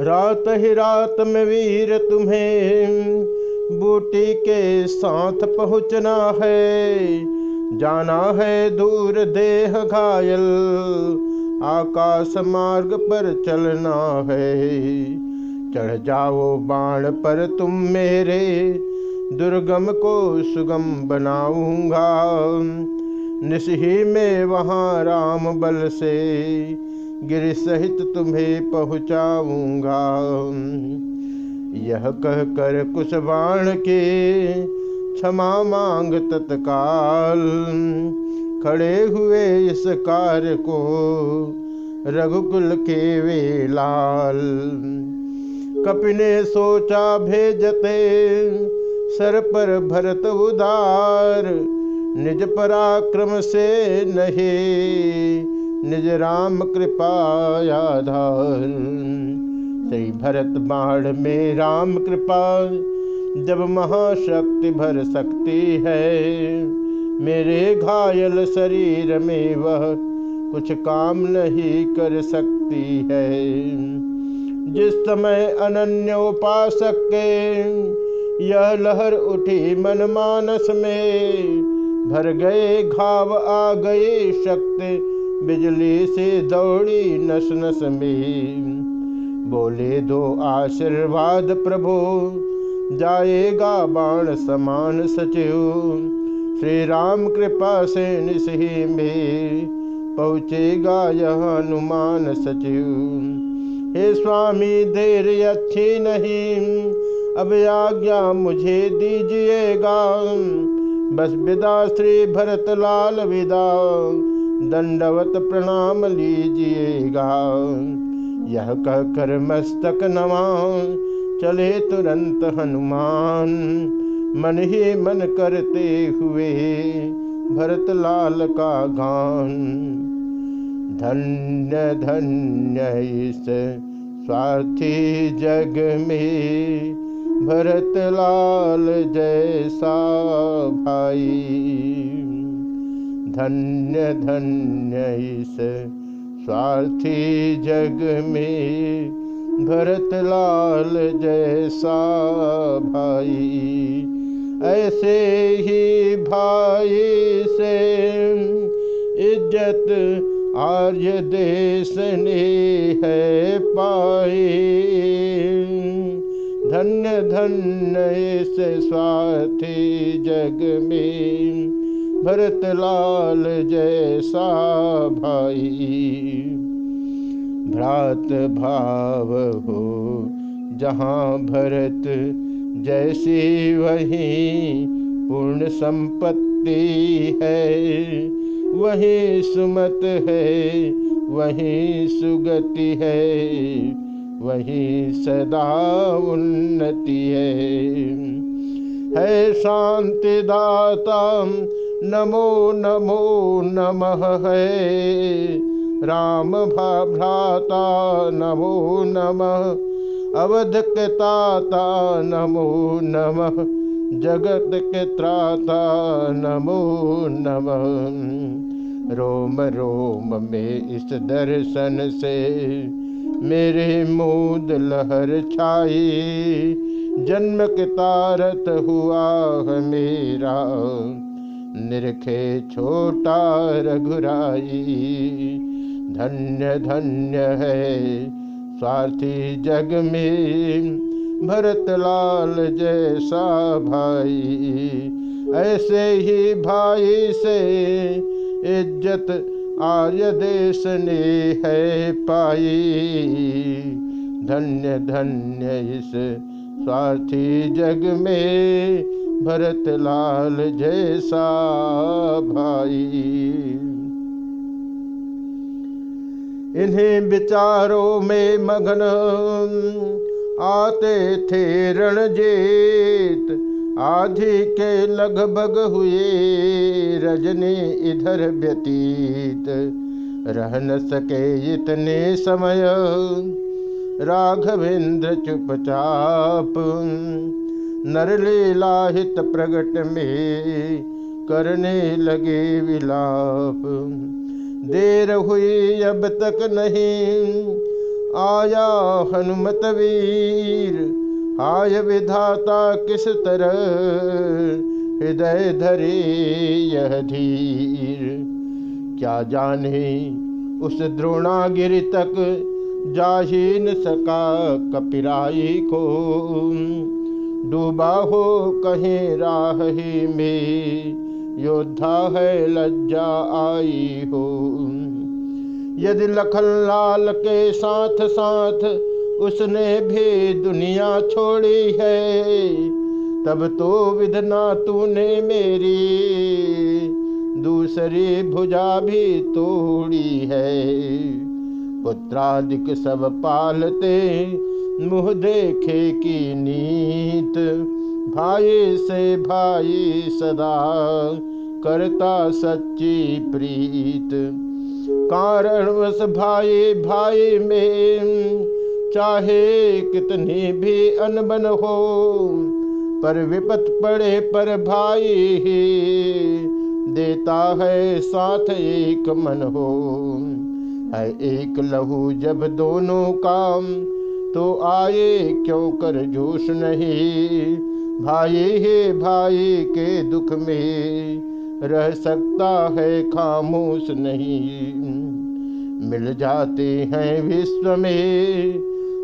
रात ही रात में वीर तुम्हें बूटी के साथ पहुँचना है। जाना है दूर देह घायल, आकाश मार्ग पर चलना है। चढ़ जाओ बाण पर तुम मेरे, दुर्गम को सुगम बनाऊँगा। निसही में वहाँ राम बल से गिर सहित तुम्हें पहुँचाऊँगा। यह कह कर कुछ बाण के क्षमा मांग तत्काल। खड़े हुए इस कार्य को रघुकुल के वे लाल कपिने सोचा भेजते, सर पर भरत उदार। निज पराक्रम से नहीं निज राम कृपा आधार। सही भरत बाण में राम कृपा, जब महाशक्ति भर सकती है। मेरे घायल शरीर में वह कुछ काम नहीं कर सकती है। जिस समय अनन्य उपासक के यह लहर उठी मन मानस में, भर गए घाव आ गए शक्ति बिजली से दौड़ी नस नस में। बोले दो आशीर्वाद प्रभु, जाएगा बाण समान सचिव। श्री राम कृपा से निसही में पहुँचेगा यह हनुमान सचिव। हे स्वामी, देर अच्छी नहीं, अब आज्ञा मुझे दीजिएगा। बस विदा, श्री भरत लाल विदा। दंडवत प्रणाम लीजिएगा। यह कहकर मस्तक नवा, चले तुरंत हनुमान। मन ही मन करते हुए भरत लाल का गान। धन्य धन्य इस स्वार्थी जग में भरत लाल जैसा भाई। धन्य धन्य इस स्वार्थी जग में। भरत लाल जैसा भाई, ऐसे ही भाई से इज़्ज़त आर्य देश ने है पाई। धन्य धन्य इस स्वार्थी जग में। भरत लाल जैसा भाई, भ्रात भाव हो जहाँ भरत जैसी वही पूर्ण संपत्ति है। वही सुमत है, वही सुगति है, वही सदा उन्नति है। है शांति दाता नमो नमो नमः है। राम भ्राता नमो नमः। अवध के ताता नमो नमः। जगत के त्राता नमो नमः। रोम रोम में इस दर्शन से मेरे मूद लहर छाई। जन्म के तारत हुआ मेरा। निरखे छोटा रघुराई, धन्य धन्य है स्वार्थी जग में। भरत लाल जैसा भाई, ऐसे ही भाई से इज़्ज़त आर्य देश ने है पाई। धन्य धन्य इस स्वार्थी जग में। भरत लाल जैसा भाई। इन्हीं विचारों में मगन आते थे रणजीत। आधी के लगभग हुए रजनी इधर व्यतीत। रह न सके इतने समय। राघवेंद्र चुपचाप नरलीलाहित प्रगट में करने लगे विलाप। देर हुई, अब तक नहीं, आया हनुमत वीर। आय विधाता, किस तरह हृदय धरे यह धीर? क्या जाने उस द्रोणागिरि तक जाही न सका कपिराई को? डूबा हो कहीं राह ही में। योद्धा है, लज्जा आई हो। यदि लखन लाल के साथ साथ उसने भी दुनिया छोड़ी है, तब तो विधना तूने मेरी। दूसरी भुजा भी तोड़ी है। पुत्रादिक सब पालते मुँह देखे की नीत, भाई से भाई सदा करता सच्ची प्रीत। कारण कारणवश भाई भाई में चाहे कितनी भी अनबन हो, पर विपत पड़े पर भाई ही देता है साथ एक मन हो। है एक लहू जब दोनों काम तो आए क्यों कर जोश नहीं? भाई ही भाई के दुख में रह सकता है खामोश नहीं। मिल जाते हैं विश्व में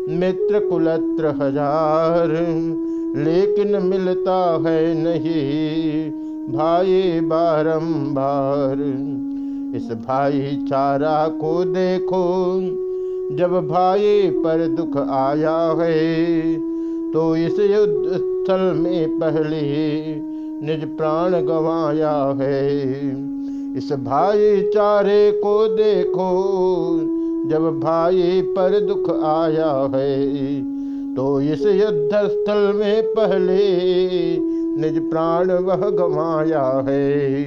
मित्र कुलत्र हज़ार, लेकिन मिलता है नहीं भाई बारंबार। इस भाईचारा को देखो जब भाई पर दुख आया है तो इस युद्ध स्थल में पहले निज प्राण गवाया है। इस भाईचारे को देखो, जब भाई पर दुख आया है तो इस युद्ध स्थल में पहले निज प्राण वह गवाया है।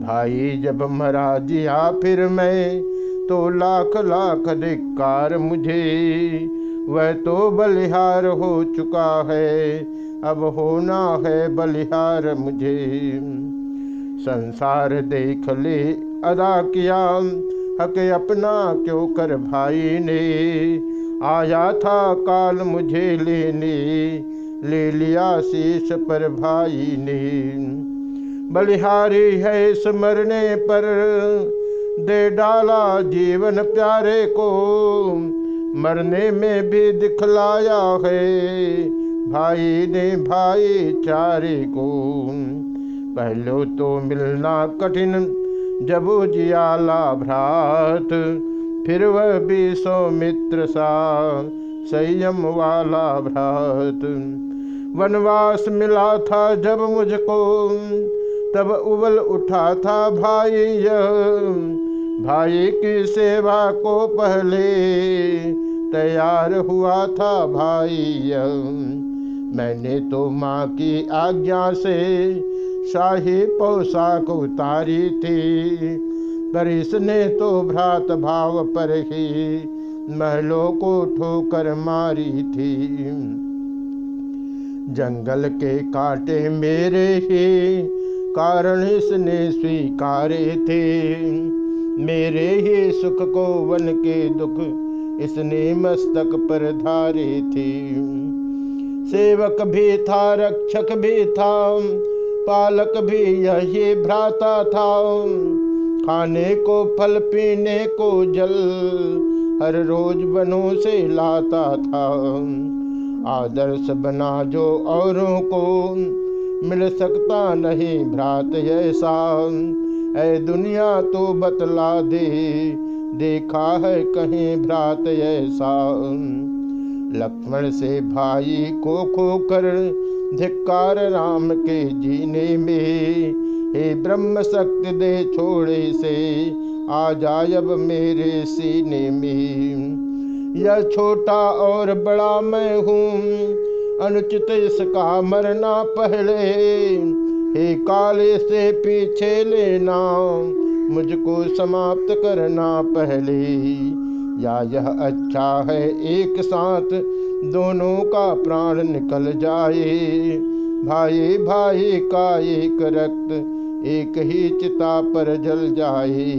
भाई जब मरा जिया, फिर मैं तो लाख लाख धिक्कार मुझे। वह तो बलिहार हो चुका है, अब होना है बलिहार मुझे। संसार देख ले अदा किया, हक अपना क्यों कर भाई ने? आया था काल मुझे लेने, ले लिया शीश पर भाई ने। बलिहारी है स्मरने पर दे डाला जीवन प्यारे को। मरने में भी दिखलाया है भाई ने भाई चारे को। पहले तो मिलना कठिन, जब जियाला भ्रात फिर वह भी सौमित्र सा, संयम वाला भ्रात। वनवास मिला था जब मुझको तब उबल उठा था भाई यह। भाई की सेवा को पहले तैयार हुआ था भाई यह। मैंने तो माँ की आज्ञा से शाही पोशाक उतारी थी, पर इसने तो भ्रात भाव पर ही महलों को ठोकर मारी थी। जंगल के काटे मेरे ही कारण इसने स्वीकारे थे। मेरे ही सुख को वन के दुख इसने मस्तक पर धारे थे। सेवक भी था, रक्षक भी था, पालक भी यही भ्राता था। खाने को, फल पीने को, जल हर रोज बनों से लाता था। आदर्श बना जो औरों को मिल सकता नहीं भ्रात ऐसा। ऐ दुनिया तो बतला दे, देखा है कहीं भ्रात ऐसा। लक्ष्मण से भाई को खोकर धिक्कार राम के जीने में, हे ब्रह्म शक्ति दे छोड़े से, आ जाए अब मेरे सीने में। यह छोटा और बड़ा मैं हूँ अनुचित इसका मरना पहले। हे काले से पीछे लेना, मुझको समाप्त करना पहले। या यह अच्छा है एक साथ दोनों का प्राण निकल जाए। भाई भाई का एक रक्त एक ही चिता पर जल जाए।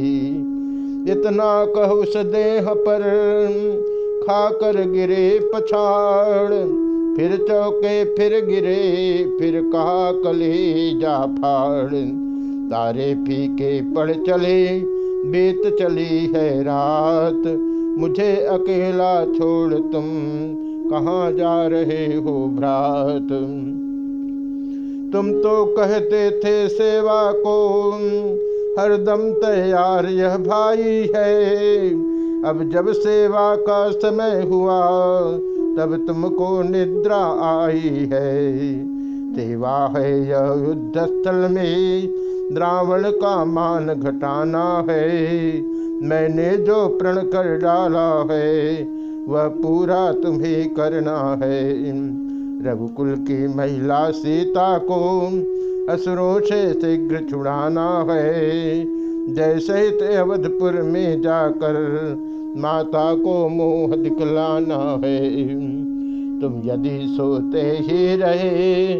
इतना कह उस देह पर खाकर गिरे पछाड़। फिर चौके फिर गिरे, फिर कहा कले जा फाड़। तारे फीके पड़ चले, बीत चली है रात। मुझे अकेला छोड़ तुम, कहाँ जा रहे हो भ्रात? तुम तो कहते थे सेवा को हरदम तैयार यह भाई है। अब जब सेवा का समय हुआ तब तुमको निद्रा आई है। सेवा है यह युद्ध स्थल में। द्रावण का मान घटाना है। मैंने जो प्रण कर डाला है, वह पूरा तुम्हें करना है। रघुकुल की महिला सीता को असुरों से शीघ्र छुड़ाना है। जैसे अवधपुर में जाकर माता को मोह दिखलाना है। तुम यदि सोते ही रहे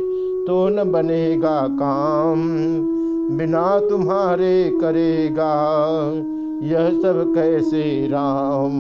तो न बनेगा काम, बिना तुम्हारे करेगा यह सब कैसे राम?